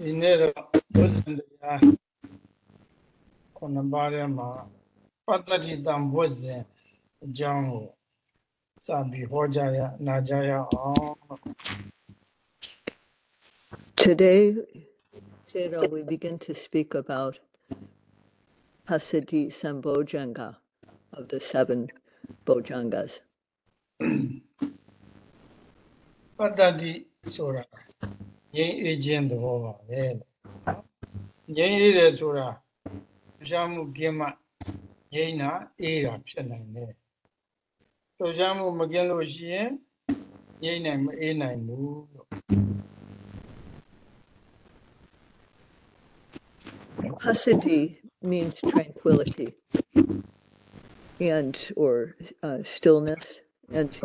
ဒီနေ့တော့ဘုဇင်တရားခုနပါးထဲမှာပတ္တတိတံဘုဇင်အကြောင်းကိုစပြီးဟောကြရနာကြရအောင် Today, Jada, we begin to speak about Passaddhi Sambojjhanga of the seven Bojjhangas. ပတ္တတိဆိုတာငြိမ်းအေးခြင်းသဘောပါပဲငြိမ်းအေးတယ်ဆိုတာပျော်မှုကင်းမှငြိမ်းတာအေးတာဖြစ်နိုင်တယ်ပျော်မှုမကင်းလို့ရှိရင်ငြိမ်းနိုင်မအေးနိုင်ဘူးလို့ Passaddhi means tranquility and or uh, stillness. And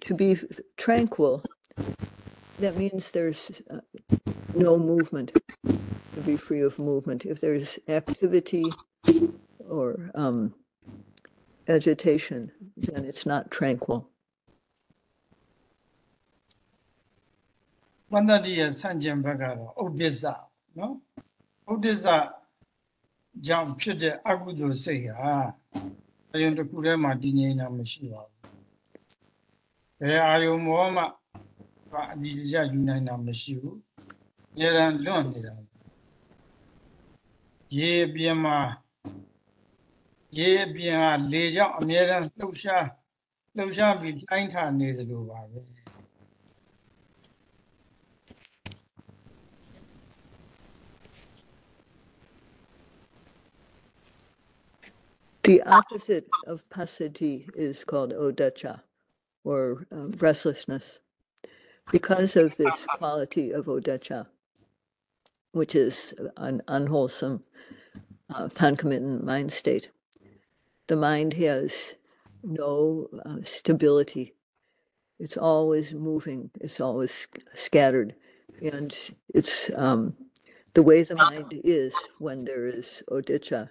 to be tranquil that means there's uh, no movement to be free of movement. If there's activity or um, agitation then it's not tranquil. ဥဒိစ္စကြောင့်ဖြစ်တဲ့အကုသိုလ်စိတ်ဟာအယုံတစ်ခုထဲမှာတည်ငြိမ်တာမရှိပါဘူး။ဘယ်အာယုံမောမှအဒီတကျယူနိုင်တာမရှိဘူး။အများရန်လွန့်နေတာ။ရေအပြင်မှာရေအပြင်ဟာလေကြောင့်အများရန်လှုပ်ရှားလှုပ်ရှားပြီးတိုင်းထနေသလိုပါပဲ။ The opposite of passaddhi is called odecha, or um, restlessness. Because of this quality of odecha, which is an unwholesome, uh, concomitant mind state, the mind has no uh, stability. It's always moving. It's always sc- scattered, and it's um, the way the mind is when there is odicca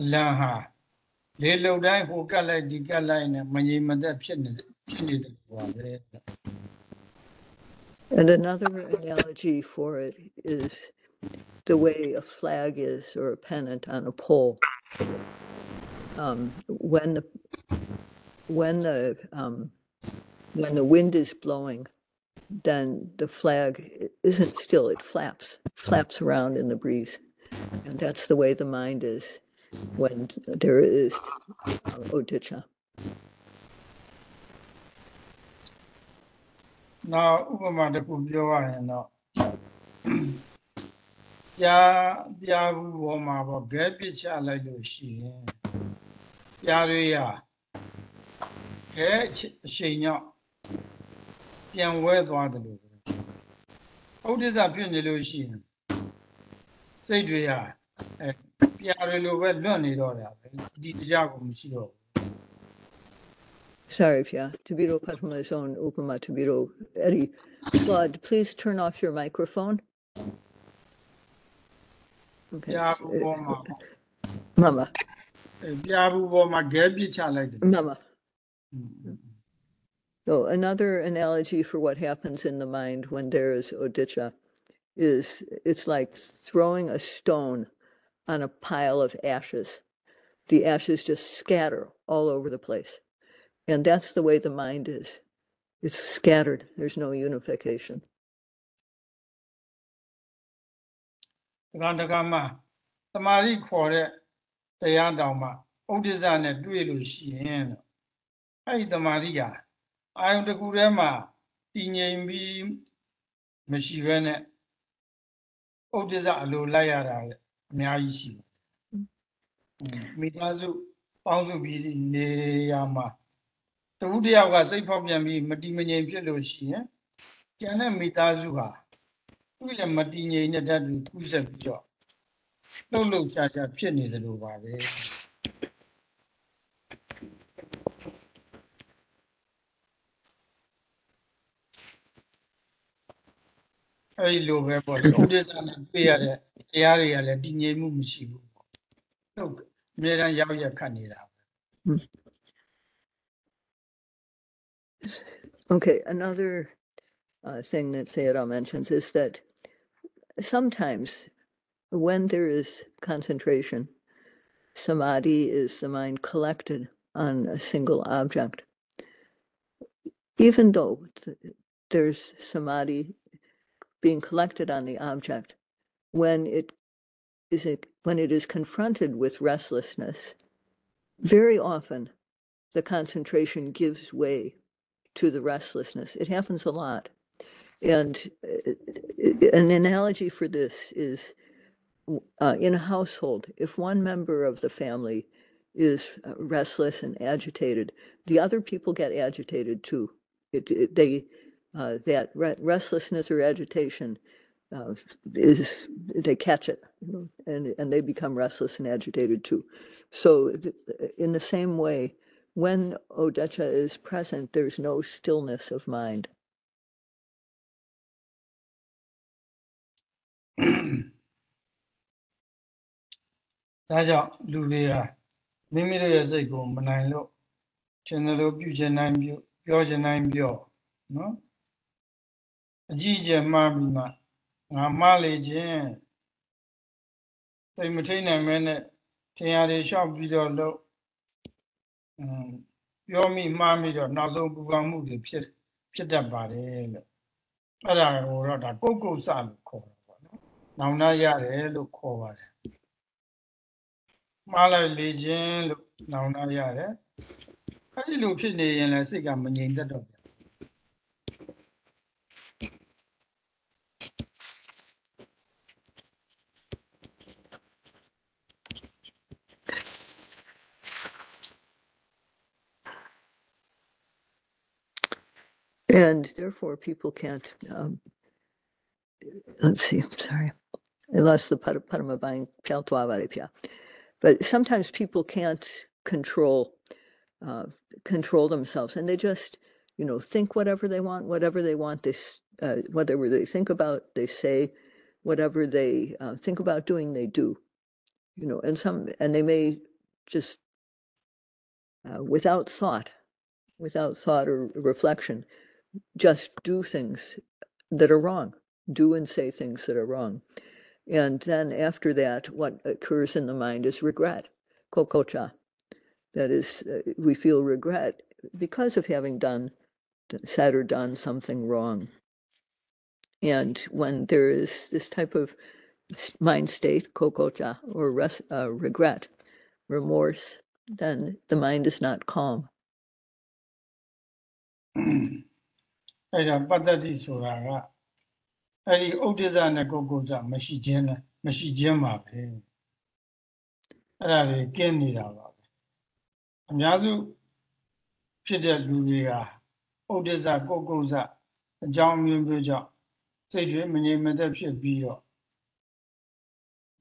အလံဟာလေလုံတိုင်းဟိုကတ်လိုက်ဒီကတ်လိုက်နဲ့မငြိမ်မသက်ဖြစ်နေဖြစ်နေတယ်ပါပဲ And another analogy for it is the way a flag is or a pennant on a pole. Um, when the when the um, when the wind is blowing, then the flag i- isn't still; it flaps, flaps around in the breeze, and that's the way the mind is when there is uh, odicca. နောက်ဥပမာတစ်ခုပြောရရင်တော့ပြားပြားဘူးပေါ်မှာပေါ့ဂဲပစ်ချလိုက်လို့ရှိရင်ပြားတွေရဂဲအချအချိန်ကြောင့်ပြန်ဝဲသွားတယ်လို့ပဲဥဒိစ္စဖြစ်နေလို့ရှိရင်စိတ်တွေရအဲ ပြားတွေလိုပဲလွတ်နေတော့တာပဲဒီတရားကိုမရှိတော့ဘူး Sorry, Pia. Tubiro Patamason Upama Tubiro Eddie. Claude, please turn off your microphone. Okay. ပြား s- ဘူး uh, ပေါ်မှာပေါ့ Mama, အဲပြားဘူးပေါ်မှာဂဲပစ်ချလိုက်တယ် Mama. So another analogy for what happens in the mind when there is odicca is it's like throwing a stone on a pile of ashes. The ashes just scatter all over the place. And that's the way the mind is. It's scattered. There's no unification. တခါတခါမှတမာရီခေါ်တဲ့တရားတောင်မှဥဒိစ္စနဲ့တွေ့လို့ရှိရင်တော့အဲ့ဒီတမာရီကအာယုန်တစ်ခုထဲမှာတည်ငြိမ်ပြီးမရှိဘဲနဲ့ ဥဒိစ္စအလိုလိုက်ရတာလေ အများကြီးရှိတယ်อืมမိသားစုပေါင်းစုပြီးနေရမှာတဝူတယောက်ကစိတ်ဖောက်ပြန်ပြီးမတည်မငြိမ်ဖြစ်လို့ရှိရင်ကျန်တဲ့မိသားစုဟာသူ့ရဲ့မတည်ငြိမ်တဲ့ဓာတ်တွေကူးဆက်ပြီးတော့လှုပ်လှုပ်ရှားရှားဖြစ်နေတယ်လို့ပါပဲ အဲ့ဒီလိုပဲပေါ့လေဥဒိစ္စနဲ့တွေ့ရတဲ့တရားတွေကလည်းတည်ငြိမ်မှုမရှိဘူးပေါ့ဟုတ်အများအားရောက်ရက်ခတ်နေတာ Okay, another uh, thing that Sayadaw mentions is that sometimes when there is concentration, samadhi is the mind collected on a single object. Even though th- there's samadhi being collected on the object, when it is it, when it is confronted with restlessness, very often the concentration gives way to the restlessness. It happens a lot. And uh, an analogy for this is uh, in a household, if one member of the family is uh, restless and agitated, the other people get agitated too. It, it, they, uh, that re- restlessness or agitation uh, is, they catch it you know, and, and they become restless and agitated too. So, th- in the same way, when Odecha is present, there's no stillness of mind. အကြီးအကျယ်မှားပြီးမှငါမှားလေခြင်းစိတ်မထိန်နိုင်မဲနဲ့ထင်ရည်လျှောက်ပြီးတော့လို့အင်းပြောမိမှားမိတော့နောက်ဆုံးပူပန်မှုတွေဖြစ်ဖြစ်တတ်ပါတယ်လို့အဲ့ဒါကိုတော့ဒါကုတ်ကုတ်စလို့ခေါ်တာပေါ့နော်။နောင်နာရတယ်လို့ခေါ်ပါတယ်။မှားလိုက်လေခြင်းလို့နောင်နာရတယ်။အဲ့ဒီလိုဖြစ်နေရင်လည်းစိတ်ကမငြိမ်သက်တော့ And therefore, people can't. Um, let's see, I'm sorry. I lost the Par- Paramabhang Pyaltwavaripya. But sometimes people can't control uh, control themselves and they just, you know, think whatever they want, whatever they want, they, uh, whatever they think about, they say, whatever they uh, think about doing, they do. You know, and some, and they may just, uh, without thought, without thought or reflection, just do things that are wrong, do and say things that are wrong. And then after that, what occurs in the mind is regret, kokocha. That is, uh, we feel regret because of having done, said or done something wrong. And when there is this type of mind state, kokocha, or res- uh, regret, remorse, then the mind is not calm. အဲ့ဒါပတ္တတိဆိုတာကအဲ့ဒီဥဒိစ္စနဲ့ကုတ်ကုတ်စမရှိခြင်းနဲ့မရှိခြင်းပါပဲအဲ့ဒါတွေကင်းနေတာပါပဲအများစုဖြစ်တဲ့လူတွေကဥဒိစ္စကုတ်ကုတ်စအကြောင်းအမျိုးမျိုးကြောင့်စိတ်တွေမငြိမ်မသက်ဖြစ်ပြီးတော့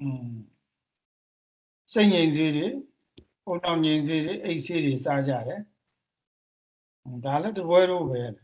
อืมစိတ်ငြိမ်စေတွေပုံတော်ငြိမ်စေတွေအိတ်စေတွေစားကြတယ်ဒါလည်းတပွဲတော့ပဲ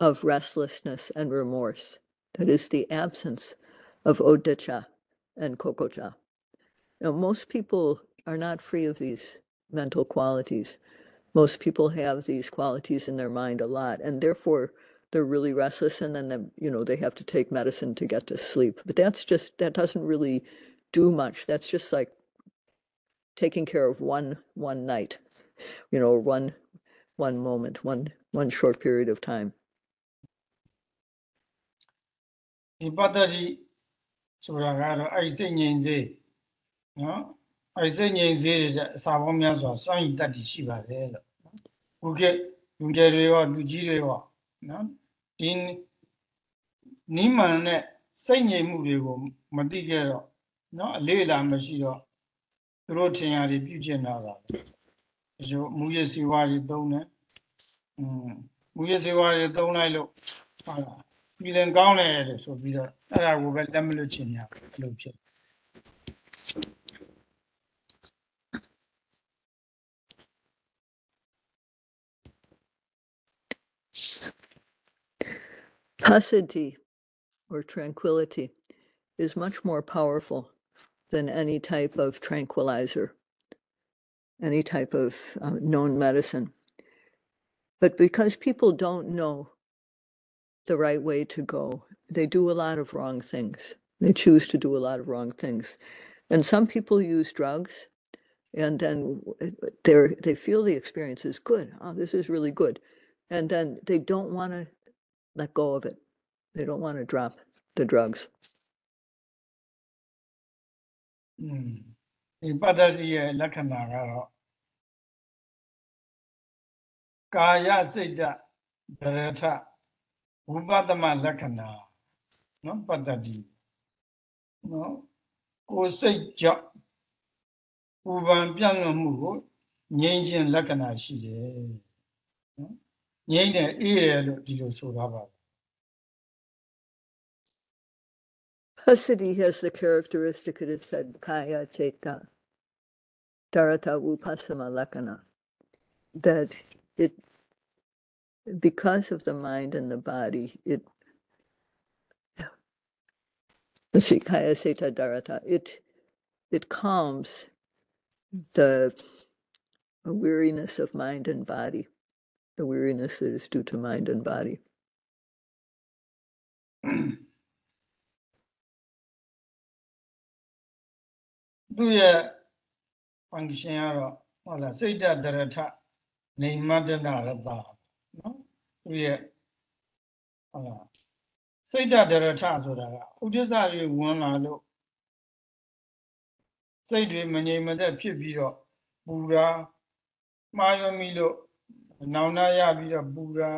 of restlessness and remorse. That is the absence of odacha and kokocha. Now, most people are not free of these mental qualities. Most people have these qualities in their mind a lot, and therefore they're really restless, and then them- you know they have to take medicine to get to sleep. But that's just that doesn't really do much. That's just like taking care of one one night, you know, one one moment, one one short period of time. ဒီပတ္တတိဆိုတာကတော့အဲ့ဒီစိတ်ငြိမ်စေနော်အဲ့ဒီစိတ်ငြိမ်စေတဲ့အစာပေါင်းများစွာစွန့်ရည်တတ်တည်ရှိပါတယ်လို့နော်ခုကလူငယ်တွေရောလူကြီးတွေရောနော်ဒီနိမန်နဲ့စိတ်ငြိမ်မှုတွေကိုမသိခဲ့တော့နော်အလေးအလာမရှိတော့သူတို့ထင်ရတယ်ပြုကျင်တာပါပဲဒီလိုမူရစီဝါတွေသုံးတယ်อืมမူရစီဝါတွေသုံးလိုက်လို့ဟုတ်လား ပြည်လင်ကောင်းတယ်လို့ဆိုပြီးတော့အဲ့ဒါကိုပဲလက်မလွတ်ချင်ရဘူးလို့ဖြစ် Passaddhi, or tranquility, is much more powerful than any type of tranquilizer, any type of uh, known medicine. But because people don't know the right way to go, they do a lot of wrong things. They choose to do a lot of wrong things. And some people use drugs and then they they feel the experience is good. Oh, this is really good. And then they don't want to let go of it. They don't want to drop the drugs. อืมဒီပတ္တတိရဲ့လက္ခဏာကတော့ကာယစိတ်တဒရထ ဝိပဿမလက္ခဏာနော်ပတ္တတိနော်ကိုယ်စိတ်ကြောင့်ပူပန်ပြန့်လွန်မှုကိုငြိမ်းခြင်းလက္ခဏာရှိတယ်နော်ငြိမ်းတယ်အေးတယ်လို့ဒီလိုဆိုထားပါတယ် Passaddhi has the characteristic, it is said, kaya cheta, darata upasama lakana, that it, because of the mind and the body, it, let's see, kaya cheta darata, it, it calms the weariness of mind and body, the weariness that is due to mind and body. သူ့ရဲ့ function ကတော့ဟုတ်လားစိတ်ဓာတ်တရထနေမတ္တနာရတနော် သူ့ရဲ့ဟုတ်လားစိတ်ဓာတ်တရထဆိုတာကဥဒိစ္စတွေဝင်လာလို့စိတ်တွေမငြိမ်မသက်ဖြစ်ပြီးတော့ပူတာမှားယွင်းပြီးလို့နောင်နာရပြီးတော့ပူတာ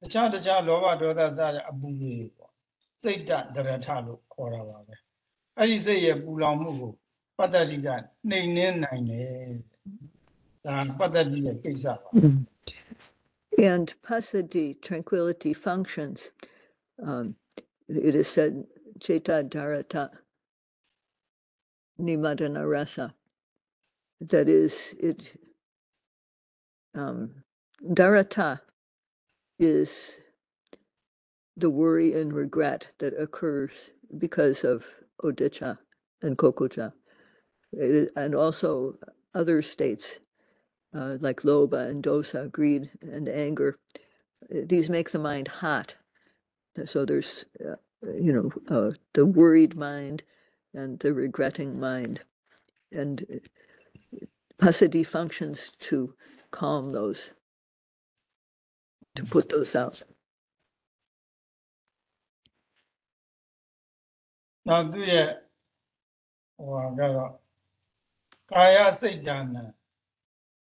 တခြားတခြားလောဘဒေါသစတဲ့အပူတွေပေါ့စိတ်ဓာတ်တရထလို့ခေါ်တာပါပဲအဲ့ဒီစိတ်ရဲ့ပူလောင်မှုကိုပတ္တတိကနှိမ်နှင်းနိုင်တယ်ဒါပတ္တတိရဲ့ကိစ္စပါ And passaddhi, tranquility, functions. Um, it is said, cheta dharata nimadana rasa. That is, it, um, dharata is the worry and regret that occurs because of odicha and is- and also other states uh, like loba and dosa, greed and anger, uh, these make the mind hot. So there's, uh, you know, uh, the worried mind and the regretting mind. And uh, passaddhi functions to calm those, to mm. put those out. Now, do you, oh, well, ကာယစိတ်ဉာဏ်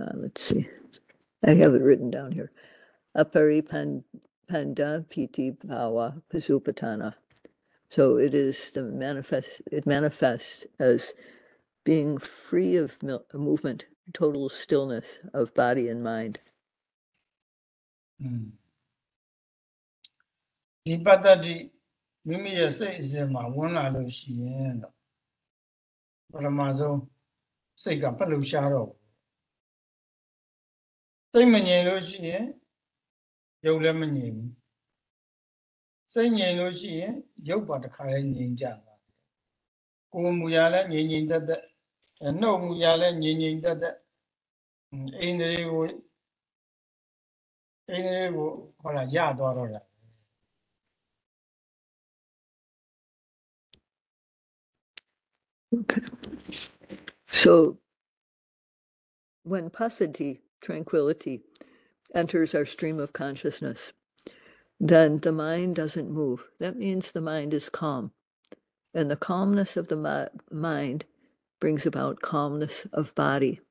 Uh, let's see, I have it written down here. Aparipanda piti bhava pasupatana. So it is the manifest. It manifests as being free of mil- movement, total stillness of body and mind. อืมဒီပတ္တတိမိမိရဲ့စိတ်အစဉ်မှာဝင်လာလို့ရှိရင်တော့ပထမဆုံး စိတ်ကမလှုပ်ရှားတော့ဘူး စိတ်မငြိမ်လို့ရှိရင်ရုပ်လည်းမငြိမ်ဘူးစိတ်ငြိမ်လို့ရှိရင်ရုပ်ပါတစ်ခါလည်းငြိမ်ကြသွားတယ်ကိုယ်မူရလည်းငြိမ်ငြိမ်သက်သက်အဲနှုတ်မူရလည်းငြိမ်ငြိမ်သက်သက်အင်းအိန္ဒြေကိုအိန္ဒြေကိုဟောလာရသွားတော့တာ So when passaddhi, tranquility, enters our stream of consciousness, then the mind doesn't move. That means the mind is calm. And the calmness of the mi- mind brings about calmness of body.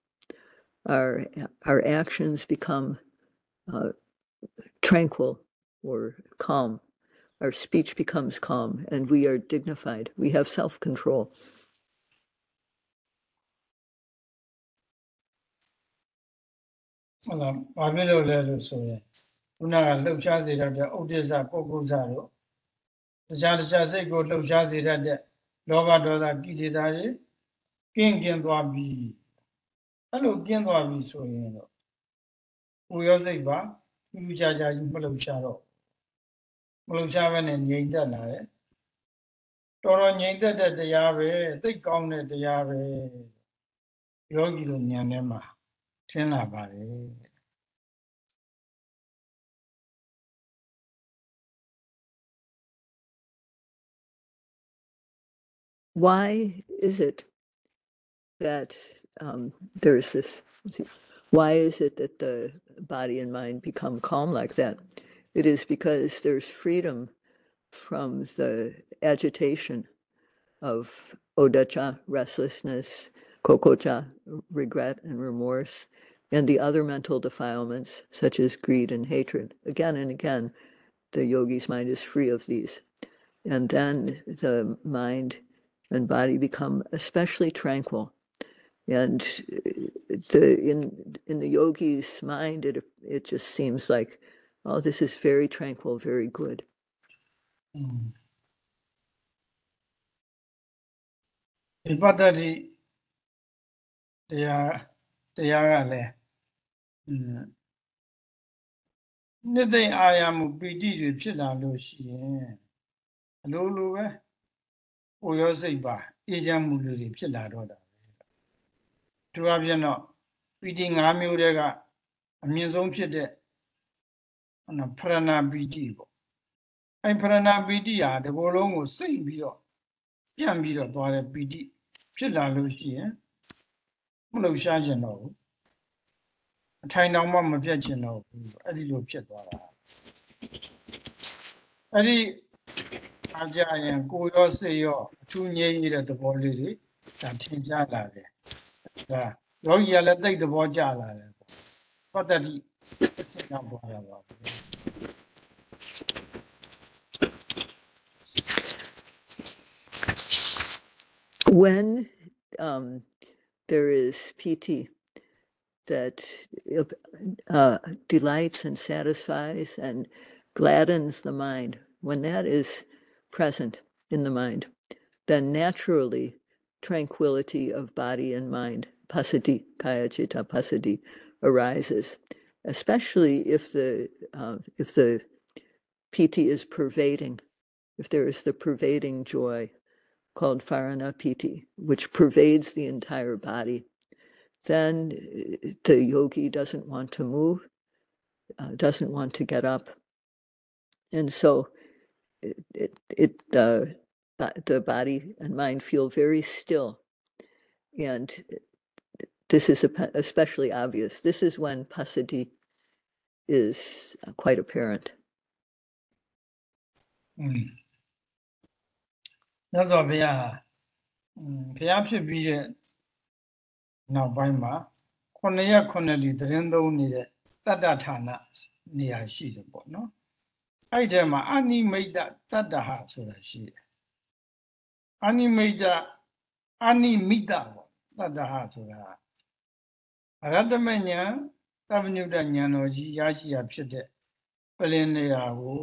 Our, our actions become uh, tranquil or calm. Our speech becomes calm and we are dignified. We have self control. ဟုတ်လားဘာဖြစ်လို့လဲလို့ဆိုရင်ခုနကလှုပ်ရှားစေတတ်တဲ့ဥဒိစ္စပုဂ္ဂုဇတို့တခြားတခြားစိတ်ကိုလှုပ်ရှားစေတတ်တဲ့လောဘဒေါသကိလေသာတွေကင်းကင်းသွားပြီအဲ့လိုကင်းသွားပြီဆိုရင်တော့ကိုယ်ရောစိတ်ပါထူးထူးခြားခြားကြီးမလှုပ်ရှားတော့မလှုပ်ရှားဘဲနဲ့ငြိမ်သက်လာတယ်တော်တော်ငြိမ်သက်တဲ့တရားပဲသိတ်ကောင်းတဲ့တရားပဲယောဂီတို့ဉာဏ်ထဲမှာ ထင်လာပါတယ် why is it that um, there's this let's see, why is it that the body and mind become calm like that it is because there's freedom from the agitation of odacha restlessness kokocha regret and remorse and the other mental defilements, such as greed and hatred. Again and again, the yogi's mind is free of these. And then the mind and body become especially tranquil. And uh, the, in, in the yogi's mind, it, it just seems like, oh, this is very tranquil, very good. Mm. တရားကလည်းอืมနှစ်သိမ့်အာရမှုပီတိတွေဖြစ်လာလို့ရှိရင်အလိုလိုပဲကိုယ်ရောစိတ်ပါအေးချမ်းမှုလေးတွေဖြစ်လာတော့တာပဲသူအပြင်တော့ပီတိ၅မျိုးတည်းကအမြင့်ဆုံးဖြစ်တဲ့ဟိုနော်ဖရဏပီတိပေါ့အဲ့ဖရဏပီတိဟာဒီဘောလုံးကိုစိတ်ပြီးတော့ပြန်ပြီးတော့သွားတဲ့ပီတိဖြစ်လာလို့ရှိရင် မလှုပ်ရှားခြင်းတော့ဘူးအထိုင်တောင်မှမပြတ်ခြင်းတော့ဘူးအဲ့ဒီလိုဖြစ်သွားတာအဲ့ဒီအားကြရင်ကိုယ်ရောစိတ်ရောအထူးငြိမ်းနေတဲ့သဘောလေးတွေဒါထင်ရှားလာတယ်ဒါယောဂီကလည်းတိတ်သဘောကျလာတယ်ပေါ့ပတ္တတိစိတ်ရောက်သွားတာပါ When um, there is PT that uh, delights and satisfies and gladdens the mind, when that is present in the mind, then naturally tranquility of body and mind, passaddhi, kaya chitta passaddhi, arises. Especially if the uh, if the PT is pervading, if there is the pervading joy called Pharana Piti, which pervades the entire body, then uh, the yogi doesn't want to move, uh, doesn't want to get up. And so it, it, it uh, the body and mind feel very still. And this is especially obvious. This is when passaddhi is uh, quite apparent. อืม မြတ်စွာဘုရားဟာอืมဘုရားဖြစ်ပြီးတဲ့နောက်ပိုင်းမှာခုနှစ်ရက်ခုနှစ်လီသတင်းသုံးနေတဲ့တတ္တဌာနနေရာရှိတယ်ပေါ့နော်အဲ့ဒီထဲမှာအနိမိတ်တတတ္တဟဆိုတာရှိတယ်အနိမိတ်တအနိမိတပေါ့တတ္တဟဆိုတာအရတ္တမဉဏ်သဗ္ဗညုတဉာဏ်တော်ကြီးရရှိရဖြစ်တဲ့ပလင်နေရာကို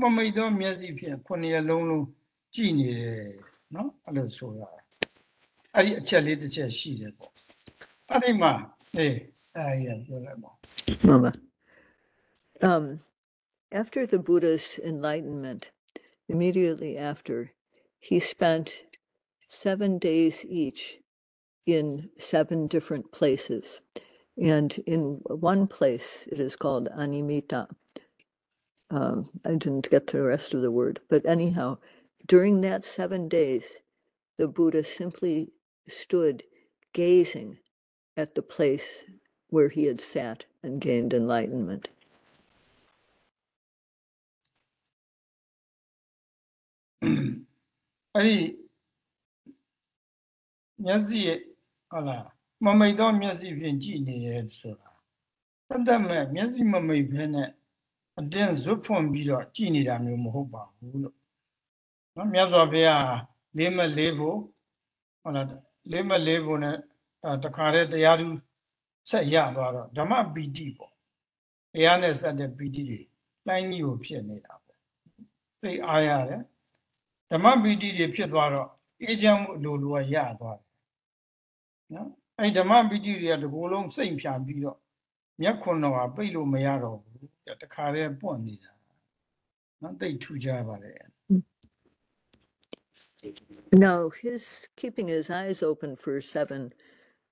မမိတ်သောမျက်စိဖြင့်ခုနှစ်ရက်လုံးလုံး ကြည်နေတယ်နော်အဲ့လိုဆိုတာ အဲ့ဒီအချက်လေးတစ်ချက်ရှိတယ်ပေါ့အဲ့ဒီမှာအေးအဲ့ရပြောလိုက်ပါ Mama. Um, after the Buddha's enlightenment, immediately after, he spent seven days each in seven different places. And in one place, it is called Animita. Um, I didn't get to the rest of the word, but anyhow, during that seven days, the Buddha simply stood gazing at the place where he had sat and gained enlightenment. အဲ့ဒီမျက်စိရဲ့ဟုတ်လားမမိတ်တော့မျက်စိဖြင့်ကြည့်နေရဲဆိုတာတတ်တတ်မဲ့မျက်စိမမိတ်ဘဲနဲ့အတင်းဇွတ်ဖွင့်ပြီးတော့ကြည့်နေတာမျိုးမဟုတ်ပါဘူးလို့ နော်မြတ်စွာဘုရားလေးမဲ့လေးဖို့ဟုတ်လားလေးမဲ့လေးဖို့နဲ့အဲတခါတည်းတရားသူဆက်ရသွားတော့ဓမ္မပီတိပေါ့တရားနဲ့ဆက်တဲ့ပီတိတွေတိုင်းကြီးကိုဖြစ်နေတာပေါ့သိအားရတယ်ဓမ္မပီတိတွေဖြစ်သွားတော့အေးချမ်းမှုအလိုလိုကရသွားတယ်နော်အဲ့ဓမ္မပီတိတွေကတကိုယ်လုံးစိတ်ဖြာပြီးတော့မျက်ခွန်းတော့ပိတ်လို့မရတော့ဘူးတခါတည်းပွင့်နေတာနော်တိတ်ထူကြပါလေ Now, his keeping his eyes open for seven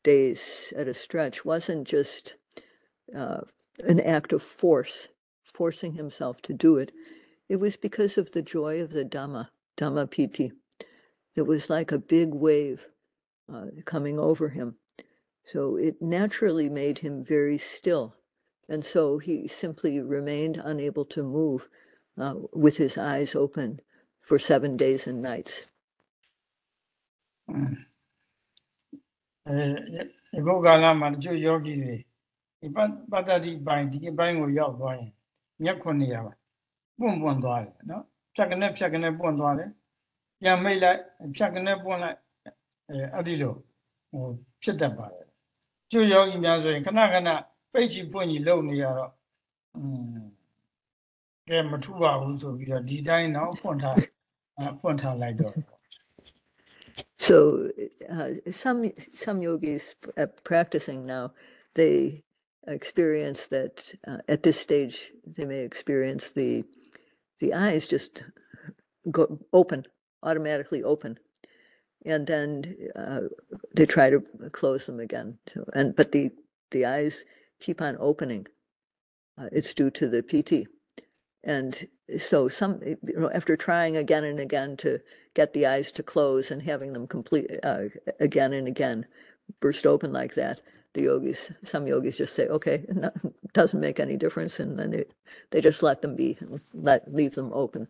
days at a stretch wasn't just uh, an act of force, forcing himself to do it. It was because of the joy of the Dhamma, Dhamma Piti. It was like a big wave uh, coming over him. So it naturally made him very still. And so he simply remained unable to move uh, with his eyes open for seven days and nights. အဲဒီဘုရားလာမှာတချို့ယောဂီတွေဒီပတ္ပတ္တိပိုင်းဒီအပိုင်းကိုရောက်သွားရင်မျက်ခွန်းနေရပါပွန့်ပွန့်သွားတယ်နော်ဖြတ်ကနေဖြတ်ကနေပွန့်သွားတယ်ပြန်မိတ်လိုက်ဖြတ်ကနေပွန့်လိုက်အဲအဲ့ဒီလိုဟိုဖြစ်တတ်ပါတယ်ကျို့ယောဂီများဆိုရင်ခဏခဏပိတ်ချီပွန့်ကြီးလုံနေရတော့อืมကဲမထူပါဘူးဆိုပြီးတော့ဒီတိုင်းတော့ဖွင့်ထားအဲဖွင့်ထားလိုက်တော့ So uh, some some yogis uh, practicing now, they experience that uh, at this stage they may experience the the eyes just go open automatically open, and then uh, they try to close them again. So, and but the the eyes keep on opening. Uh, it's due to the PT, and so some you know after trying again and again to get the eyes to close and having them complete uh, again and again burst open like that the yogis some yogis just say okay no, doesn't make any difference and then they, they just let them be and let leave them open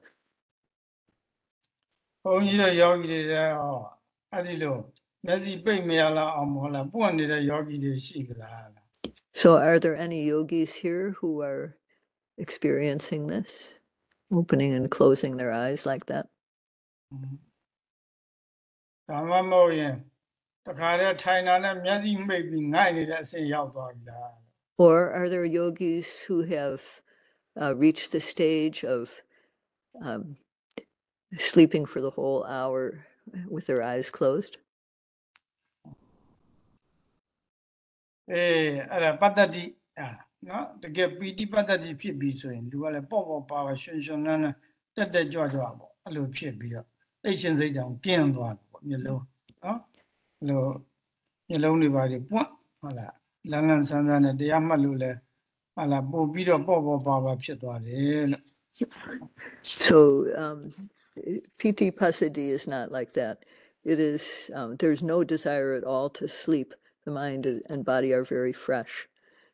ဘုန်းကြီးတို့ယောဂီတွေလည်းဟောအဲ့ဒီလိုမျက်စိပိတ်မရလောက်အောင်မဟုတ်လားပွင့်နေတဲ့ယောဂီတွေရှိကြလား so are there any yogis here who are experiencing this opening and closing their eyes like that ဒါမှမဟုတ်ရင်တခါတည်းထိုင်တာနဲ့မျက်စိမိတ်ပြီးငိုက်နေတဲ့အဆင့်ရောက်သွားပြီလား or are there yogis who have uh, reached the stage of um, sleeping for the whole hour with their eyes closed အေးအဲ့ဒါပတ္တတိအာ so um PT Passaddhi is not like that. It is um, there is no desire at all to sleep. The mind and body are very fresh.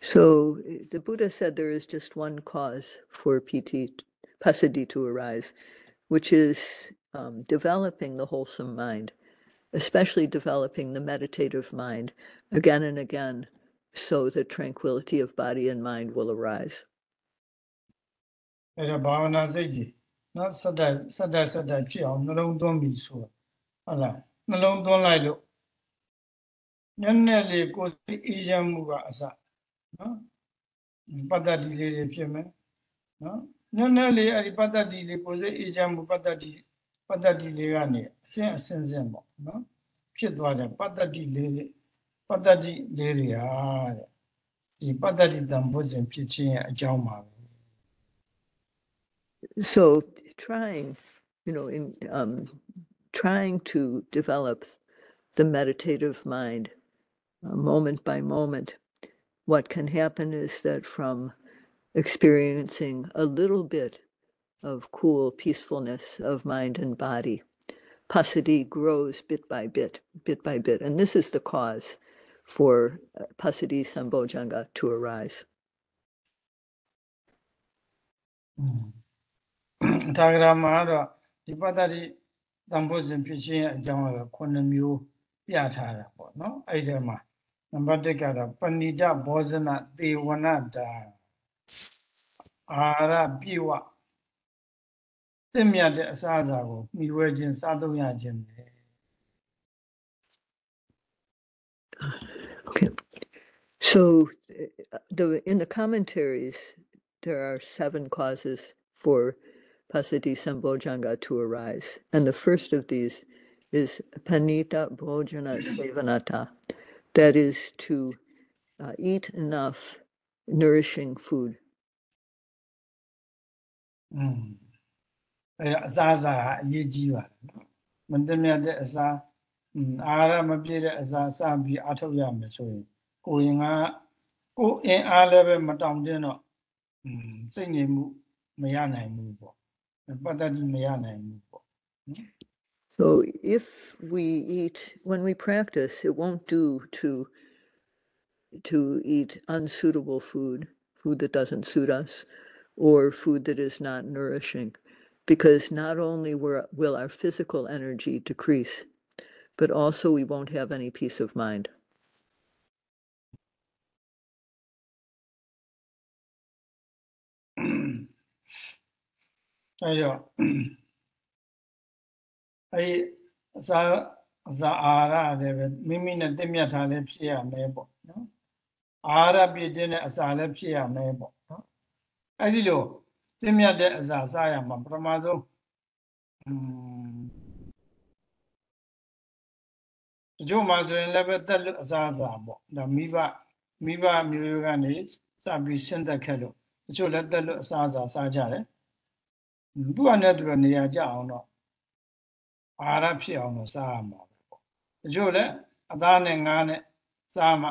So eh, the Buddha said there is just one cause for PT, passaddhi to arise, which is um, developing the wholesome mind, especially developing the meditative mind again and again, so the tranquility of body and mind will arise. နော်ပတ္တတိလေးတွေဖြစ်မယ်နော်နည်းနည်းလေးအဲ့ဒီပတ္တတိလေးကိုယ်စိတ်အေးချမ်းမှုပတ္တတိပတ္တတိလေးကနေအစင်းအစင်းစင်းပေါ့နော်ဖြစ်သွားတယ်ပတ္တတိလေးတွေပတ္တတိလေးတွေဟာတဲ့ဒီပတ္တတိတံဘုဇဉ်ဖြစ်ခြင်းရဲ့အကြောင်းပါပဲ So trying, you know, in um, trying to develop the meditative mind uh, moment by moment, what can happen is that from experiencing a little bit of cool peacefulness of mind and body, passaddhi grows bit by bit, bit by bit. And this is the cause for uh, passaddhi sambojjhanga to arise. Mm. နံပါတ်1ကတော့ပဏိတဘောဇနသေဝနတာအာရပြေဝသင့်မြတ်တဲ့အစာအစာကိုမှီဝဲခြင်းစားသုံးရခြင်းပဲ Okay. So the in the commentaries there are seven causes for passaddhi sambojjhanga to arise. And the first of these is panita bhojana sevanata That is to uh, eat enough nourishing food. อืมအဲ့ဒါအစားအစာဟာအရေးကြီးပါတယ်နော်မတည့်မြတ်တဲ့အစားอืมအာဟာရမပြည့်တဲ့အစားစပြီးအထုတ်ရမယ်ဆိုရင်ကိုယ်ရင်ကကိုယ်အင်အားလည်းပဲမတောင့်တင်းတော့อืมစိတ်ငြိမ်မှုမရနိုင်ဘူးပေါ့ပတ္တတိမရနိုင်ဘူးပေါ့ So if we eat when we practice, it won't do to to eat unsuitable food, food that doesn't suit us, or food that is not nourishing, because not only will will our physical energy decrease, but also we won't have any peace of mind. Uh, အဲတော့အဲဒီအစာအစာအာဟာရလည်းပဲမိမိနဲ့တင့်မြတ်တာလည်းဖြစ်ရမယ်ပေါ့နော်အာဟာရပြည့်တဲ့အစာလည်းဖြစ်ရမယ်ပေါ့နော်အဲဒီလိုတင့်မြတ်တဲ့အစာစားရမှာပထမဆုံးอืมတချို့မှာဆိုရင်လည်းပဲတက်လို့အစာအစာပေါ့ဒါမိဘမိဘမျိုးရိုးကနေစပြီးရှင်းသက်ခဲ့လို့တချို့လည်းတက်လို့အစာအစာစားကြတယ်သူကလည်းသူကနေရာကြအောင်တော့ အာဟာရဖြစ်အောင်တော့စားရမှာပဲပေါ့တချို့လည်းအသားနဲ့ငါးနဲ့စားမှ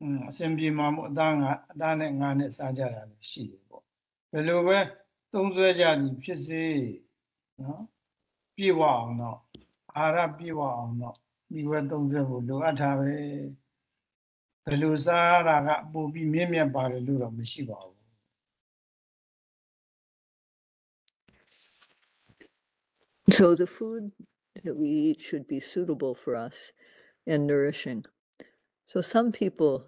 อืมအစဉ်ပြေမှာမို့အသားငါအသားနဲ့ငါးနဲ့စားကြတာလည်းရှိတယ်ပေါ့ဘယ်လိုပဲသုံးဆွဲကြသည်ဖြစ်စေနော်ပြေဝအောင်တော့အာဟာရပြေဝအောင်တော့ဒီဝဲသုံးဆွဲဖို့လိုအပ်တာပဲဘယ်လိုစားရတာကပိုပြီးမြင့်မြတ်ပါတယ်လို့တော့မရှိပါဘူး So the food that we eat should be suitable for us and nourishing. So some people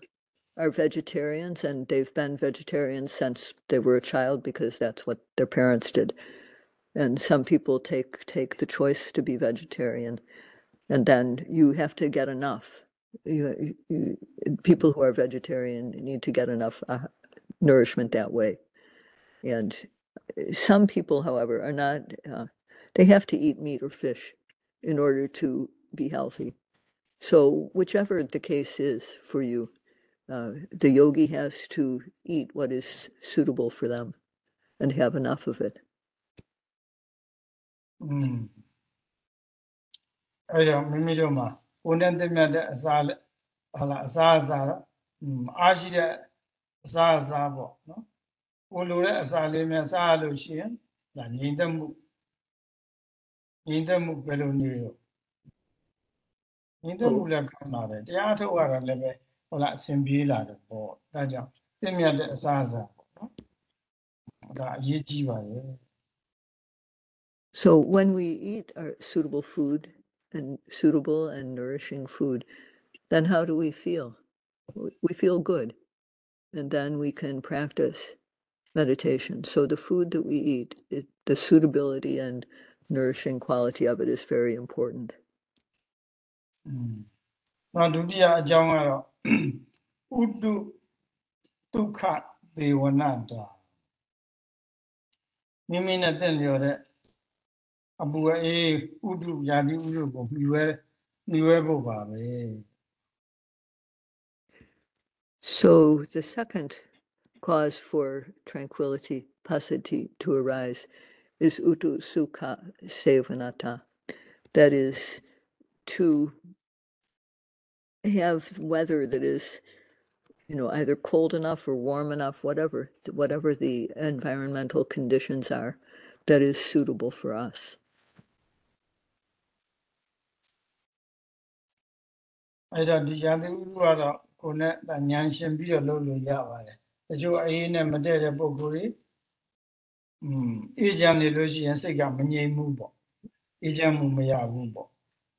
are vegetarians and they've been vegetarians since they were a child because that's what their parents did. And some people take take the choice to be vegetarian and then you have to get enough. You, you, people who are vegetarian need to get enough uh, nourishment that way. And uh, some people, however, are not uh, they have to eat meat or fish in order to be healthy. So, whichever the case is for you, uh, the yogi has to eat what is suitable for them and have enough of it. Mm. အဲကြောင့်မိမိတို့မှာကိုယ်နဲ့တမျှတဲ့အစားဟာလားအစားအစာအားရှိတဲ့အစားအစာပေါ့နော်ကိုလိုတဲ့အစာလေးများစားလို့ရှိရင်ဒါငြိမ်သက်မှု ငြိမ်သက်မှုဘယ်လိုနေရောငြိမ်သက်မှုလည်းကောင်းလာတယ်တရားထုတ်ရတာလည်းပဲဟုတ်လားအစဉ်ပြေးလာတယ်ပေါ့ဒါကြောင့်တည်းမြတ်တဲ့အစားအစာပေါ့နော်ဒါအရေးကြီးပါရဲ့ So, when we eat our suitable food and suitable and nourishing food, then how do we feel? W- We feel good. And then we can practice meditation. So the food that we eat, it, the suitability and nourishing quality of it is very important. နောက်ဒုတိယအကြောင်းကတော့ဥတုဒုက္ခဒေဝနာတာမိမိနဲ့တင့်လျော်တဲ့အပူအေးဥတုရာသီဥတုကိုမြှွယ်မြှွယ်ဖို့ပါပဲ So the second cause for tranquility, passaddhi, to arise is utu sukha sevanata. That is to have weather that is, you know, either cold enough or warm enough, whatever, th- whatever the environmental conditions are, that is suitable for us. အဲ့တော့ဒီယာတိဥတုကတော့ကိုယ်နဲ့ဉာဏ်ရှင်ပြီးတော့လုပ်လို့ရပါတယ်တချို့အေးနဲ့မတည့်တဲ့ပုံကိုယ်ကြီး อืมအေဂျင့်နေလို့ရှိရင်စိတ်ကမငြိမ်ဘူးပေါ့အေဂျင့်မှုမရဘူးပေါ့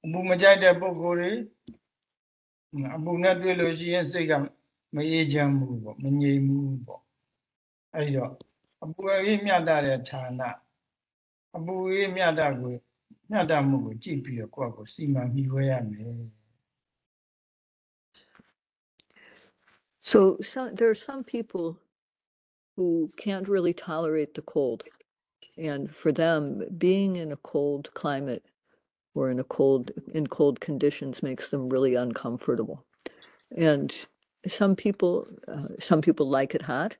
အမှုမကြိုက်တဲ့ပုံကိုယ်တွေအမှုနဲ့တွေ့လို့ရှိရင်စိတ်ကမအေဂျင့်ဘူးပေါ့မငြိမ်ဘူးပေါ့အဲဒီတော့အပူအေးမြတ်တဲ့ဌာနအပူအေးမြတ်ကိုမြတ်မှုကိုကြည့်ပြီးတော့ကိုယ့်ကိုစီမံပြီးဝဲရမယ် So some, there are some people who can't really tolerate the cold. And for them, being in a cold climate or in a cold in cold conditions makes them really uncomfortable. And some people uh, some people like it hot,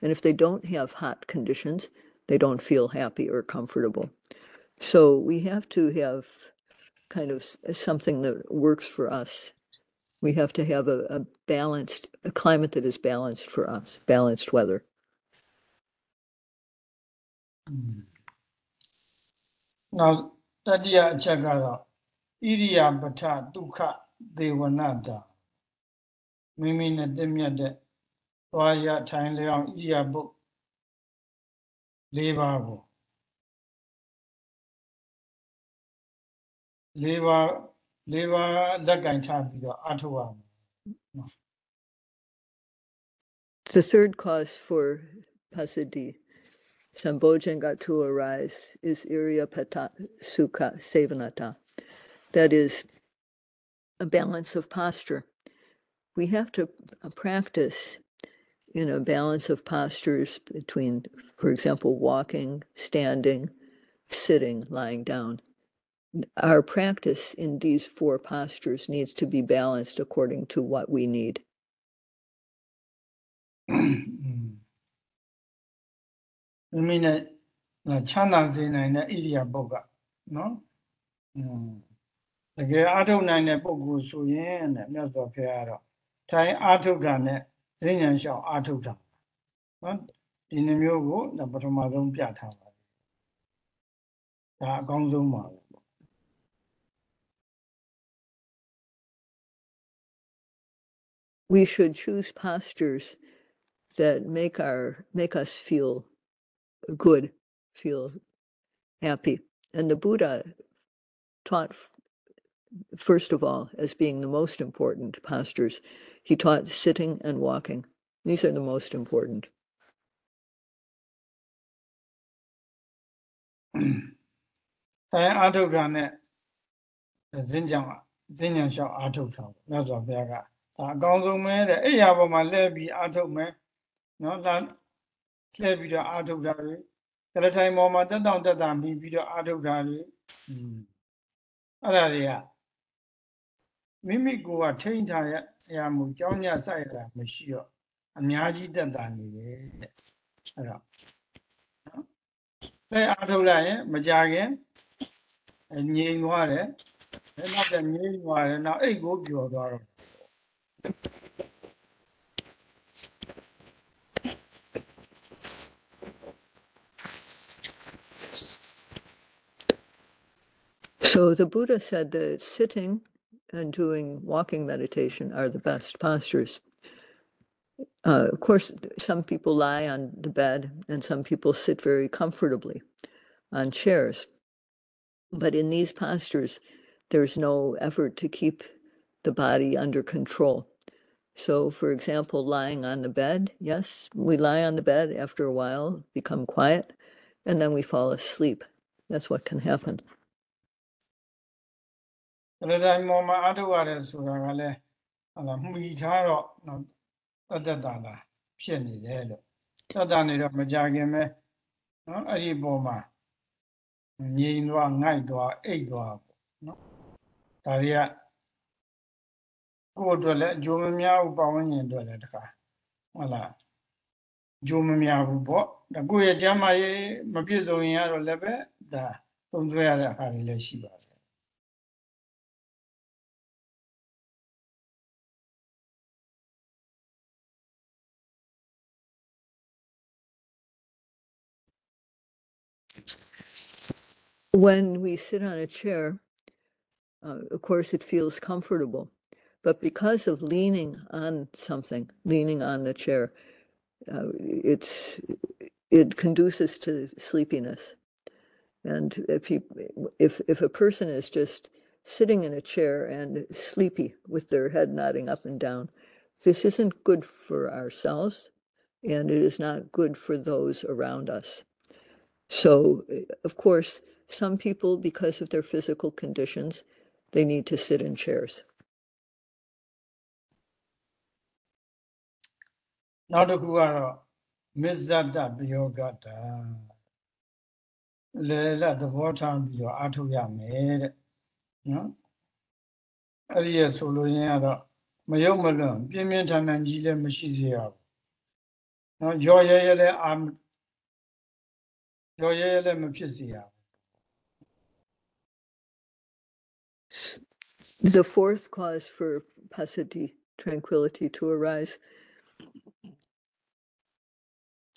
and if they don't have hot conditions, they don't feel happy or comfortable. So we have to have kind of something that works for us we have to have a, a balanced a climate that is balanced for us balanced weather နောက်တတိယအချက်ကတော့ဣရိယာပထဒုက္ခဒေဝနာတာမိမိနဲ့တင့်မြတ်တဲ့သွားရထိုင်လျောင်းဣရိယာပုတ်၄ပါးကို၄ပါး၄ပါးလက်ကင်ချပြီးတော့အထောက်ရမယ် the third cause for pasadi sambojjhanga to arise is iryapata sukha sevanata that is a balance of posture. We have to uh, practice in a balance of postures between for example walking standing sitting lying down. Our practice in these four postures needs to be balanced according to what we need. မိမိနဲ့ချမ်းသာစေနိုင်တဲ့ဣရိယာပုတ်ကနော်อืมတကယ်အာထုတ်နိုင်တဲ့ပုဂ္ဂိုလ်ဆိုရင်တဲ့မြတ်စွာဘုရားကတော့ထိုင်အာထုတ်တာနဲ့ဉာဏ်ရှောင်အာထုတ်တာနော်ဒီနှမျိုးကိုဒါပထမဆုံးပြထားပါတယ်ဒါအကောင်းဆုံးပါပဲ We should choose postures that make our make us feel good, feel happy. And the Buddha taught first of all as being the most important postures. He taught sitting and walking. These are the most important. ထိုင်အာထုတ်တာနဲ့ဇင်းကြောင်ဇင်းညာလျှောက်အာထုတ်တာပေါ့မြတ်စွာဘုရားကဒါအကောင်းဆုံးပဲတဲ့အဲ့ရပေါ်မှာလှည့်ပြီးအာထုတ်မယ်နော်ဒါလှည့်ပြီးတော့အာထုတ်တာလေကလထိုင်ပေါ်မှာတက်တောင့်တက်တာပြီးပြီးတော့အာထုတ်တာလေอืมအဲ့ဒါတွေကမိမိကိုယ်ကထိန်းထားရအရာမူကြောင်းညဆိုင်ရတာမရှိတော့အများကြီးတက်တာနေတယ်တဲ့အဲ့တော့နော်လဲအာထုတ်လိုက်ရင်မကြခင်အဲငြိမ်သွားတယ်အဲနောက်ကငြိမ်သွားတယ်နောက်အိတ်ကိုပျော်သွားတော့ So the Buddha said that sitting and doing walking meditation are the best postures. Uh, of course, some people lie on the bed and some people sit very comfortably on chairs. But in these postures, there's no effort to keep the body under control. So, for example, lying on the bed, yes, we lie on the bed after a while, become quiet, and then we fall asleep. That's what can happen. ဘယ်တိုင်းမောမှာအထုတ်ရတယ်ဆိုတာကလည်းဟလာမှီထားတော့နော်တတ်တတာလာဖြစ်နေတယ်လို့တတ်တာနေတော့မကြခင်ပဲနော်အဲ့ဒီပုံမှာငြိမ်သွားငိုက်သွားအိတ်သွားပေါ့နော်ဒါတွေကကိုယ့်အတွက်လည်းအကျိုးမများဘူးပတ်ဝန်းကျင်အတွက်လည်းတခါဟုတ်လားအကျိုးမများဘူးပေါ့ဒါကိုယ့်ရဲ့ကျန်းမာရေးမပြည့်စုံရင်ကတော့လည်းပဲဒါသုံးဆွဲရတဲ့အခါတွေလည်းရှိပါတယ် When we sit on a chair, uh, of course, it feels comfortable. But because of leaning on something, leaning on the chair, uh, it's it conduces to sleepiness. And if if if a person is just sitting in a chair and sleepy with their head nodding up and down, this isn't good for ourselves, and it is not good for those around us. So, uh, of course, some people, because of their physical conditions, they need to sit in chairs. Now the Mizata Biogata. Lila the water be your atoya made. No? Ariya solo yada. Mayomalum, Pimitan and Gila Machizia. No, joy yele am. Joy yele Machizia. The fourth cause for passaddhi, tranquility to arise,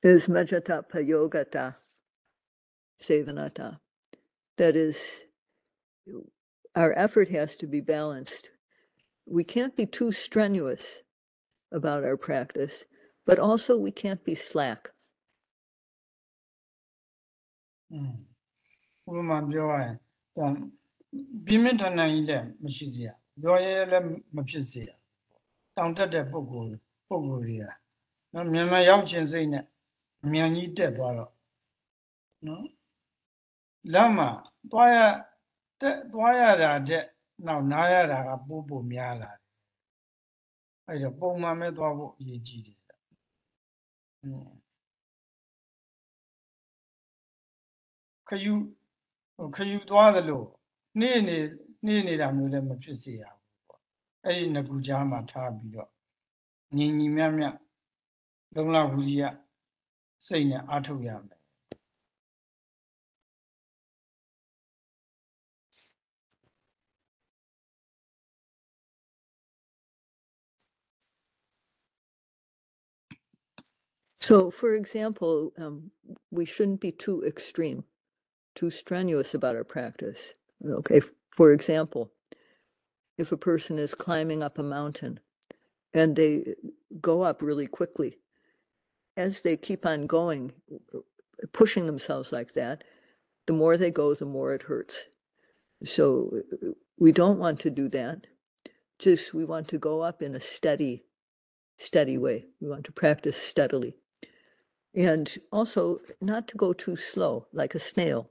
is majatapa yogata sevanata. That is, our effort has to be balanced. We can't be too strenuous about our practice, but also we can't be slack. Hmm. ပြင်းပြင်းထန်ထန်ကြီးလည်းမရှိစေရရော်ရဲရဲလည်းမဖြစ်စေရတောင်တက်တဲ့ပုံကိုယ်ပုံကိုယ်တွေကနော်မြန်မာရောက်ချင်းစိတ်နဲ့အမြန်ကြီးတက်သွားတော့နော်လမ်းမှာသွားရတက်သွားရတာတဲ့နောက်နားရတာကပိုးပိုများလာတယ်အဲ့တော့ပုံမှန်ပဲသွားဖို့အရေးကြီးတယ်อืมခယူဟိုခယူသွားသလို နှေးနေနှေးနေတာမျိုးလည်းမဖြစ်စေရဘူးပေါ့အဲ့ဒီနှစ်ခုကြားမှာထားပြီးတော့ညီညီမြတ်မြတ်လုံလဝီရိယစိတ်နဲ့အားထုတ်ရမယ် So, for example, um, we shouldn't be too extreme, too strenuous about our practice. Okay, for example, if a person is climbing up a mountain and they go up really quickly, as they keep on going, pushing themselves like that, the more they go, the more it hurts. So, uh, we don't want to do that. Just we want to go up in a steady, steady way. We want to practice steadily and also not to go too slow like a snail Uh,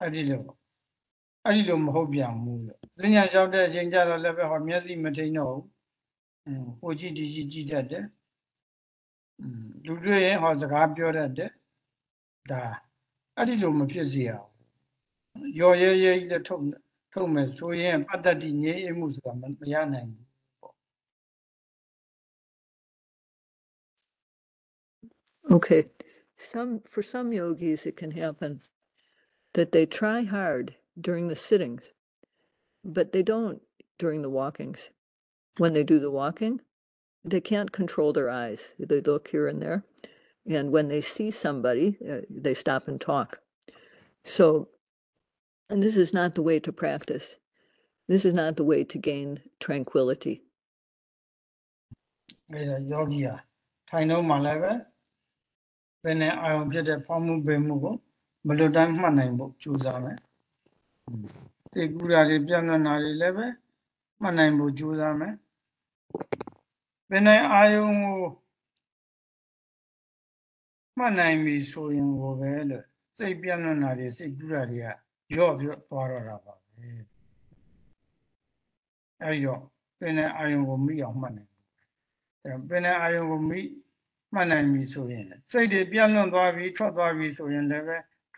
အဲ့ဒီလိုအဲ့ဒီလိုမဟုတ်ပြန်ဘူးလို့သဉ္ညာလျှောက်တဲ့အချိန်ကျတော့လည်းပဲဟောမျက်စိမထိန်တော့ဘူးဟိုကြည့်ဒီကြည့်ကြည့်တတ်တယ်လူတွေ့ရင်ဟောစကားပြောတတ်တယ်ဒါအဲ့ဒီလိုမဖြစ်စေရဘူးရော်ရဲရဲကြီးလက်ထုတ်ထုတ်မယ်ဆိုရင်ပတ္တတိငြိမ်းမှုဆိုတာမရနိုင်ဘူး Okay. Some for some yogis it can happen that they try hard during the sittings, but they don't during the walkings. When they do the walking, they can't control their eyes. They look here and there. And when they see somebody, uh, they stop and talk. So, and this is not the way to practice. This is not the way to gain tranquility. အဲဒါယောဂီဟာထိုင်တော့မှလည်းပဲဘယ်နဲ့အာရုံဖြစ်တဲ့ဖောင်းမှုပင်မှုကို မလွတ်တမ်းမှတ်နိုင်ဖို့ကြိုးစားမယ်။သိကူတာတွေပြန့်လွင့်တာတွေလည်းပဲမှတ်နိုင်ဖို့ကြိုးစားမယ်။ဘယ်နဲ့အာရုံကိုမှတ်နိုင်ပြီဆိုရင်ကိုပဲလို့စိတ်ပြန့်လွင့်တာတွေစိတ်ကူတာတွေကရော့ပြီးတော့သွားတော့တာပါပဲ။အဲဒီတော့ဘယ်နဲ့အာရုံကိုမိအောင်မှတ်နိုင်အဲပင်တဲ့အာယုံကိုမိမှတ်နိုင်ပြီဆိုရင်စိတ်တွေပြန့်လွင့်သွားပြီထွက်သွားပြီဆိုရင်လည်း ပဲထ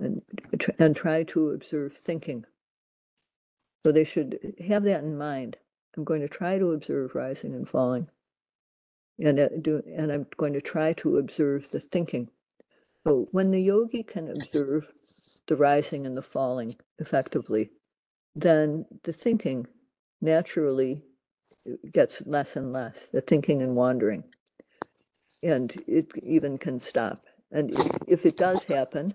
and, and try to observe thinking. So they should have that in mind. I'm going to try to observe rising and falling. And, uh, do, and I'm going to try to observe the thinking. So when the yogi can observe the rising and the falling effectively, then the thinking naturally gets less and less, the thinking and wandering. And it even can stop. And if it does happen,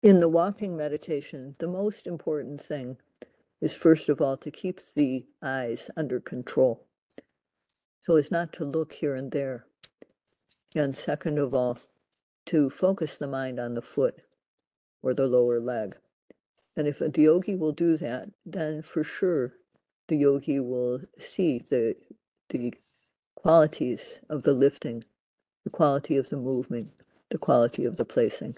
In the walking meditation, the most important thing is first of all to keep the eyes under control. So as not to look here and there. And second of all, to focus the mind on the foot or the lower leg. And if the yogi will do that, then for sure the yogi will see the the qualities of the lifting, the quality of the movement, the quality of the placing.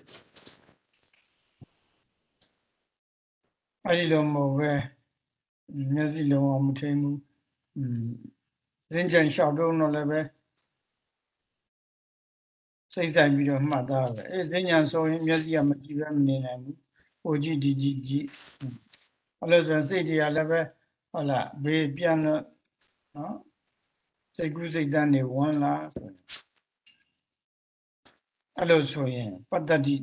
အဲ့ဒီလိုမဟုတ်ပဲမျက်စိလုံးအောင်မထိန်ဘူးရင်းချန်လျှောက်တော့လည်းပဲစိတ်ဆိုင်ပြီးတော့မှတ်သားပဲအဲစဉ္ညာဆိုရင်မျက်စိကမကြည့်ပဲမနေနိုင်ဘူးဟိုကြည့်ဒီကြည့်ကြည့်အဲ့လိုဆိုရင်စိတ်တရားလည်းပဲဟုတ်လားဘေးပြန်လို့နော်စိတ်ကူးစိတ်တန်းနေဝန်းလာဆိုရင်အဲ့လိုဆိုရင်ပတ္တတိ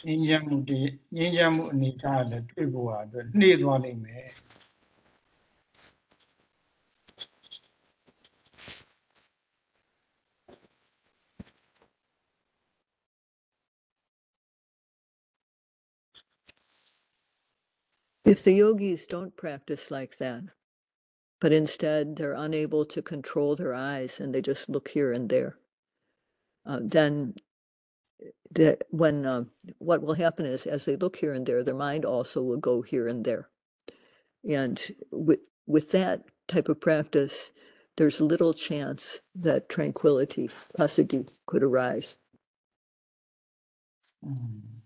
ငြိမ်းချမ်းမှုတည်းငြိမ်းချမ်းမှုအနေထားလည်းတွေ့ဖို့ဟာအတွက်နှေးသွားလိမ့်မယ် If the yogis don't practice like that, but instead they're unable to control their eyes and they just look here and there, uh, then that when uh, what will happen is as they look here and there, their mind also will go here and there. And with, with that type of practice, there's little chance that tranquility, passaddhi, could arise. Mm.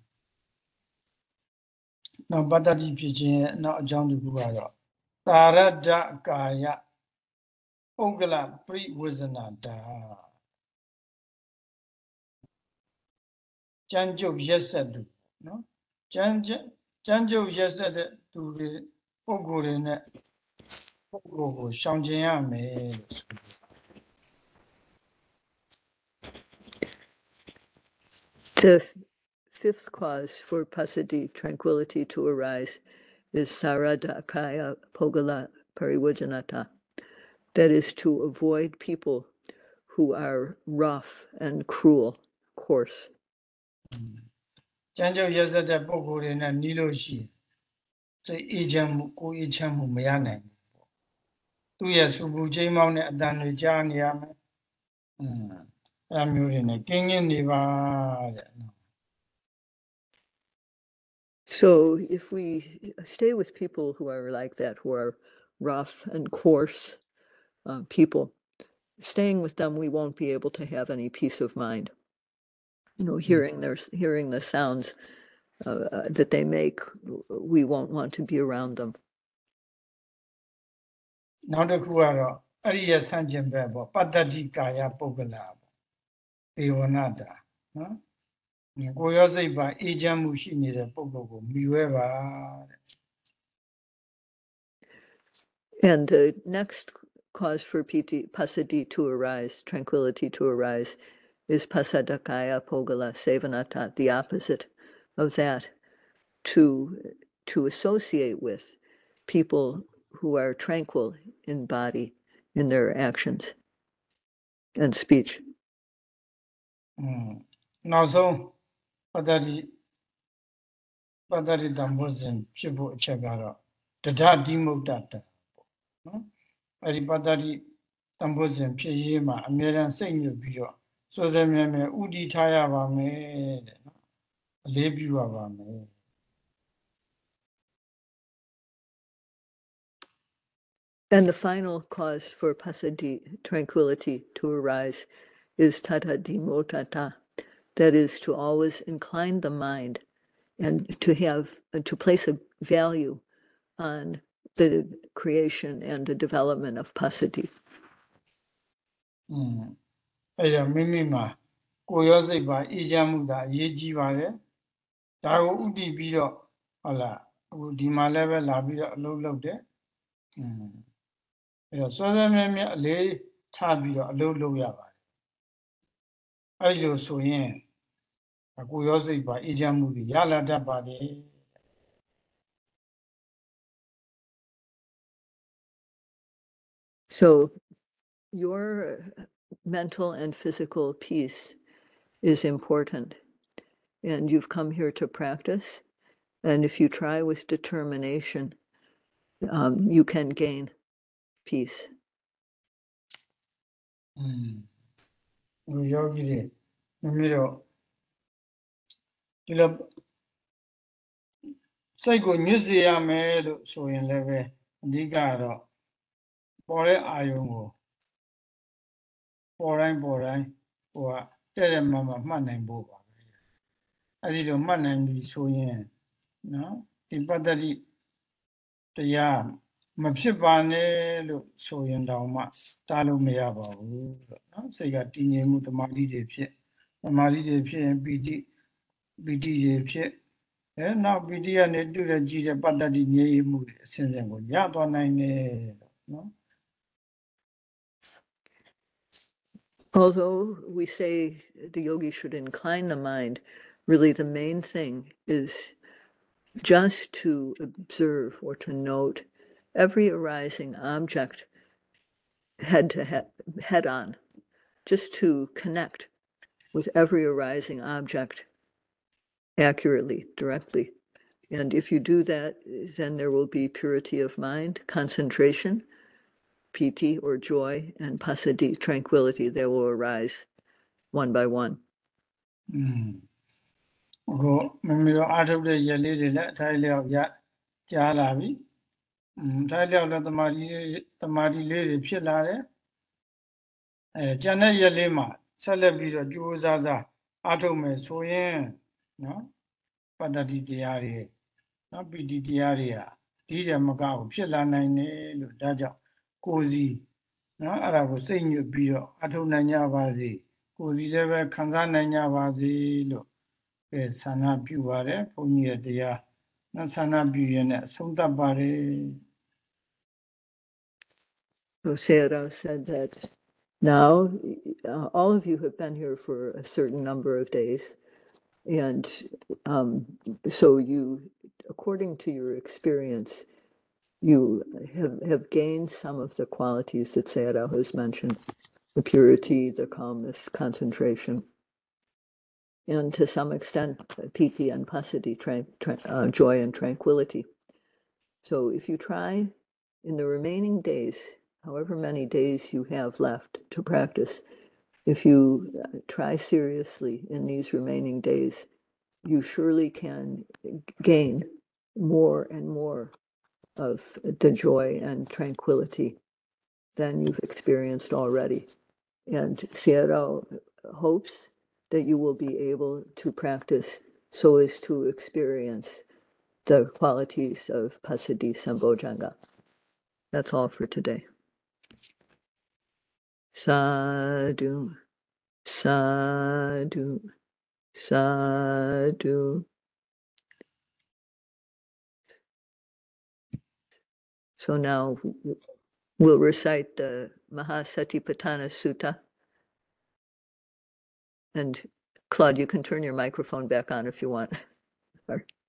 နောက်ပတ္တတိဖြစ်ခြင်းနောက်အကြောင်းတစ်ခုကတော့သာရဒ္ဒကာယပုဂ္ဂလပရိဝေဇနာတာ The fifth cause for passaddhi tranquility to arise is saradakaya pogala parivajanata. That is to avoid people who are rough and cruel, coarse. ကျမ်းကျုပ်ရက်စက်တဲ့ပုံကိုယ်တွေနဲ့နီးလို့ရှိရင်စိတ်အေးချမ်းမှုကိုယ်အေးချမ်းမှုမရနိုင်ဘူးပေါ့သူ့ရဲ့စူပူချိန်မောင်းတဲ့အတန်တွေကြားနေရမယ်อืมအဲလိုမျိုးတွေနဲ့ကင်းကင်းနေပါတဲ့နော် So if we stay with people who are like that, who are rough and coarse uh, people, staying with them, we won't be able to have any peace of mind. you know, hearing their hearing the sounds uh, uh, that they make, we won't want to be around them. နောက်တစ်ခုကတော့အရိယဆန့်ကျင်ဘက်ပေါ့ပတ္တတိကာယပုဂ္ဂလာပေါ့ဒေဝနာတာနော်ကိုရောစိတ်ပါအေချမ်းမှုရှိနေတဲ့ပုဂ္ဂိုလ်ကိုမိဝဲပါတဲ့ And the next cause for piti, passaddhi to arise, tranquility to arise, is pasadakaya pogala sevanata, the opposite of that, to to associate with people who are tranquil in body, in their actions and speech. อืมနောက်ဆုံးပတ္တတိပတ္တတိတံဘောဇဉ်ဖြစ်ဖို့အချက်ကတော့တဒတိမုဒ္ဒတပေါ့နော်အဲ့ဒီပတ္တတိတံဘောဇဉ်ဖြစ်ရေးမှာအမြဲတမ်းစိတ်ညစ်ပြီးတော့ And the final cause for passaddhi, tranquility, to arise is tata dimotata, that is, to always incline the mind and to have, to place a value on the creation and the development of passaddhi. အဲကြောင့်မိမိမှာကိုရောစိတ်ပါအေးချမ်းမှုသာအရေးကြီးပါတယ်ဒါကိုဥတည်ပြီးတော့ဟုတ်လားအခုဒီမှာလည်းပဲလာပြီးတော့အလုပ်လုပ်တယ်อืมအဲတော့စောစောမြဲမြဲအလေးထားပြီးတော့အလုပ်လုပ်ရပါတယ်အဲ့လိုဆိုရင်အခုရောစိတ်ပါအေးချမ်းမှုတွေရလာတတ်ပါတယ်ဆို your mental and physical peace is important. And you've come here to practice. And if you try with determination, um, you can gain peace. อืมဟိုယောဂီတွေမိမိတို့ဒီလိုစိတ်ကိုညှစ်စေရမယ်လို့ဆိုရင်လည်းပဲအဓိကကတော့ပေါ်တဲ့အာယုံကို ပေါ်တိုင်းပေါ်တိုင်းဟိုကတဲ့တဲ့မှမှမှတ်နိုင်ဖို့ပါပဲအဲ့ဒီလိုမှတ်နိုင်ပြီဆိုရင်နော်ဒီပတ္တတိတရားမဖြစ်ပါနဲ့လို့ဆိုရင်တောင်မှတားလို့မရပါဘူးလို့နော်စိတ်ကတည်ငြိမ်မှုတမာတိတွေဖြစ်တမာတိတွေဖြစ်ရင်ပီတိပီတိတွေဖြစ်အဲနောက်ပီတိကနေတူတဲ့ကြည့်တဲ့ပတ္တတိငြိမ်မှုတွေအစဉ်စဉ်ကိုရသွားနိုင်တယ်လို့နော် Although we say the yogi should incline the mind, really the main thing is just to observe or to note every arising object head to head, head on, just to connect with every arising object accurately, directly. And if you do that, then there will be purity of mind, concentration, piti or joy and pasadi tranquility they will arise one by one အခုမမီတို့အားထုတ်တဲ့ရက်လေးတွေလည်းအထိုက်လျောက်ရကြားလာပြီအထိုက်လျောက်လည်းတမာတိတမာတိလေးတွေဖြစ်လာတယ်အဲကျန်တဲ့ရက်လေးမှာဆက်လက်ပြီးတော့ကြိုးစားစားအားထုတ်မယ်ဆိုရင်နော်ပတ္တတိတရားတွေနော်ပီတိတရားတွေကဒီကြမကဘူးဖြစ်လာနိုင်တယ်လို့ဒါကြောင့် ကိုယ်စီနော်အဲ့ဒါကိုစိတ်ညွတ်ပြီးတော့အားထုတ်နိုင်ကြပါစေကိုယ်စီလည်းပဲခံစားနိုင်ကြပါစေလို့ ပဲဆန္ဒပြုပါတယ်ဘုန်းကြီးရဲ့တရားနော်ဆန္ဒပြုရတဲ့အဆုံးသတ်ပါတယ် So Sayadaw said that now y- uh, all of you have been here for a certain number of days. And um, so you, according to your experience, you have, have gained some of the qualities that Sayadaw has mentioned. the purity, the calmness, concentration, and to some extent, piti and passaddhi, tran- tran- uh, joy and tranquility. So if you try in the remaining days, however many days you have left to practice, if you uh, try seriously in these remaining days, you surely can gain more and more of the joy and tranquility than you've experienced already. And Sierra hopes that you will be able to practice so as to experience the qualities of Passaddhi Sambojjhanga. That's all for today. Sadhu, sadhu, sadhu. So now we'll recite the Mahasatipatthana Sutta. And Claude, you can turn your microphone back on if you want.